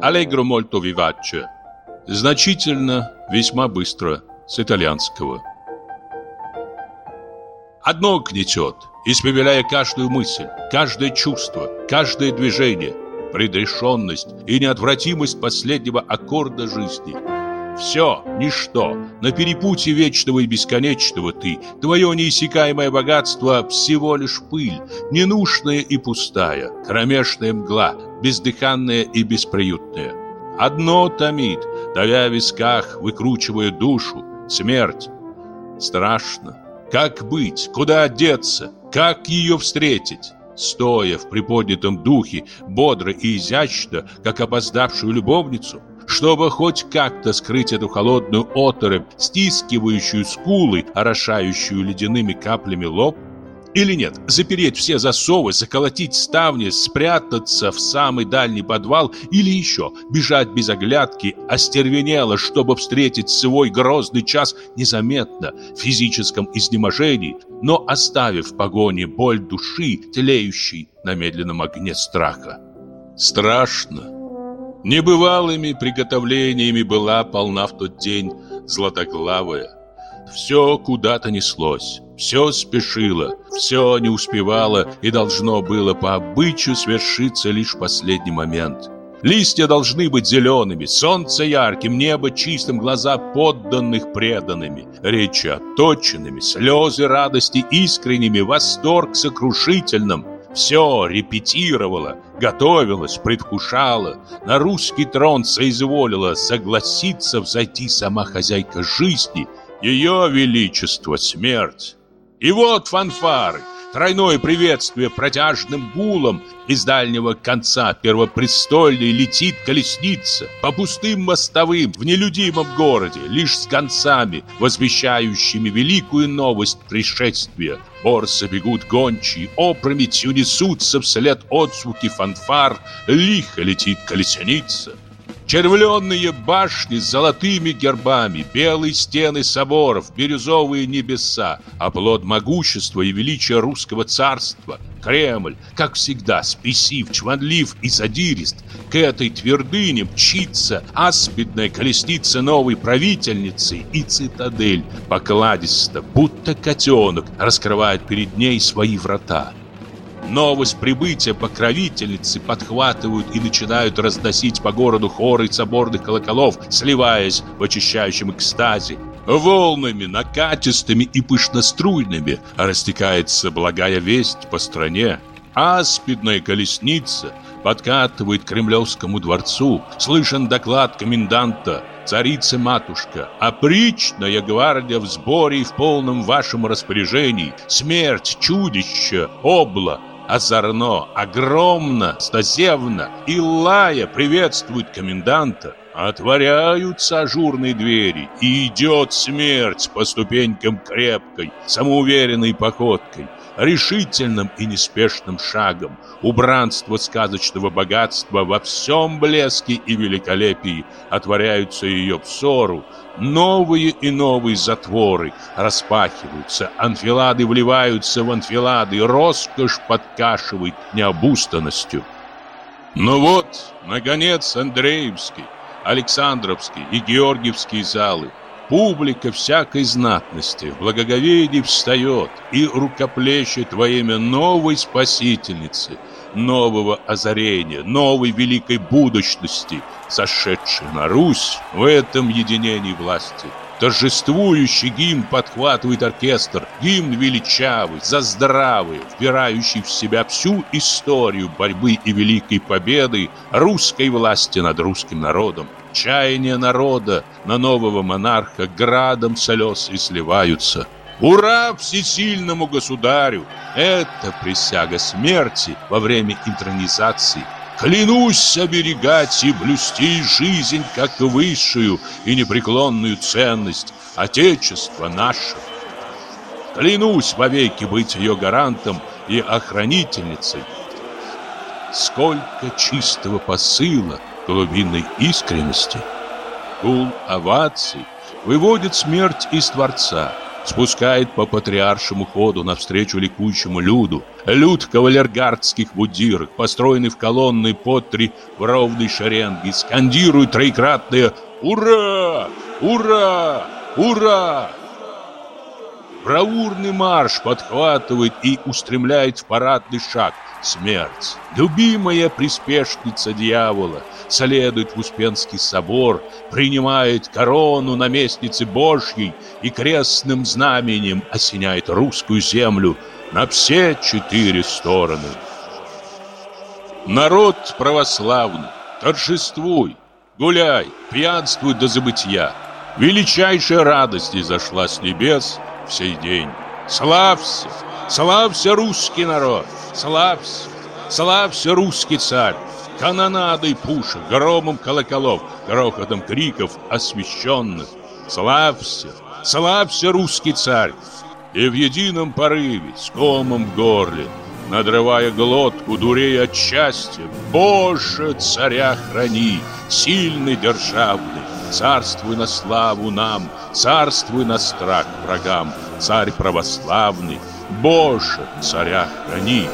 Allegro molto vivace. Значительно, весьма быстро, с итальянского. Одно гнетет, испепеляя каждую мысль, каждое чувство, каждое движение, предрешенность и неотвратимость последнего аккорда жизни. Все, ничто, на перепутье вечного и бесконечного ты, твое неиссякаемое богатство всего лишь пыль, ненужная и пустая, кромешная мгла, бездыханная и бесприютная. Одно томит, давя в висках, выкручивая душу, смерть. Страшно. Как быть? Куда одеться? Как ее встретить? Стоя в приподнятом духе, бодро и изящно, как опоздавшую любовницу, чтобы хоть как-то скрыть эту холодную оторопь, стискивающую скулы, орошающую ледяными каплями лоб, или нет, запереть все засовы, заколотить ставни, спрятаться в самый дальний подвал или еще бежать без оглядки, остервенело, чтобы встретить свой грозный час незаметно, в физическом изнеможении, но оставив в погоне боль души, тлеющей на медленном огне страха. Страшно. Небывалыми приготовлениями была полна в тот день златоглавая. Все куда-то неслось. Все спешило, все не успевало и должно было по обычаю свершиться лишь в последний момент. Листья должны быть зелеными, солнце ярким, небо чистым, глаза подданных преданными, речи отточенными, слезы радости искренними, восторг сокрушительным. Все репетировало, готовилось, предвкушало. На русский трон соизволила согласиться взойти сама хозяйка жизни, ее величество смерть. И вот фанфары, тройное приветствие протяжным гулом. Из дальнего конца первопрестольной летит колесница по пустым мостовым в нелюдимом городе, лишь с концами, возвещающими великую новость пришествия. Борсы бегут гончие, опрометью несутся вслед отзвуки фанфар, лихо летит колесница. Червленные башни с золотыми гербами, белые стены соборов, бирюзовые небеса, оплот могущества и величия русского царства, Кремль, как всегда, спесив, чванлив и задирист, к этой твердыне мчится аспидная колесница новой правительницы и цитадель, покладисто, будто котенок, раскрывает перед ней свои врата. Новость прибытия покровительницы подхватывают и начинают разносить по городу хоры соборных колоколов, сливаясь в очищающем экстазе. Волнами, накатистыми и пышноструйными растекается благая весть по стране. Аспидная колесница подкатывает к Кремлевскому дворцу. Слышен доклад коменданта царица-матушка, опричная гвардия в сборе и в полном вашем распоряжении, смерть, чудище, обла, озорно, огромно, стазевно и лая приветствует коменданта. Отворяются ажурные двери, и идет смерть по ступенькам крепкой, самоуверенной походкой, решительным и неспешным шагом. Убранство сказочного богатства во всем блеске и великолепии отворяются ее взору, Новые и новые затворы распахиваются, анфилады вливаются в анфилады, роскошь подкашивает необустанностью. Ну вот, наконец, Андреевский, Александровский и Георгиевские залы. Публика всякой знатности в благоговении встает и рукоплещет во имя новой спасительницы – нового озарения, новой великой будущности, сошедшей на Русь в этом единении власти. Торжествующий гимн подхватывает оркестр, гимн величавый, заздравый, вбирающий в себя всю историю борьбы и великой победы русской власти над русским народом. Чаяния народа на нового монарха градом слез и сливаются – Ура всесильному государю! Это присяга смерти во время интронизации. Клянусь оберегать и блюсти жизнь как высшую и непреклонную ценность Отечества нашего. Клянусь вовеки быть ее гарантом и охранительницей. Сколько чистого посыла, глубинной искренности. Гул оваций выводит смерть из Творца – спускает по патриаршему ходу навстречу ликующему люду. Люд кавалергардских будирах, построенный в колонны по три в ровной шеренге, скандирует троекратное «Ура! Ура! Ура!» Бравурный марш подхватывает и устремляет в парадный шаг смерть. Любимая приспешница дьявола следует в Успенский собор, принимает корону наместницы Божьей и крестным знаменем осеняет русскую землю на все четыре стороны. Народ православный, торжествуй, гуляй, пьянствуй до забытия. Величайшая радость изошла с небес – в сей день. Славься, славься, русский народ, славься, славься, русский царь. Канонадой пушек, громом колоколов, грохотом криков освященных. Славься, славься, русский царь. И в едином порыве, с комом в горле, надрывая глотку, дурея от счастья, Боже, царя храни, сильный державный, Царствуй на славу нам, царствуй на страх врагам, Царь православный, Боже, царя храни.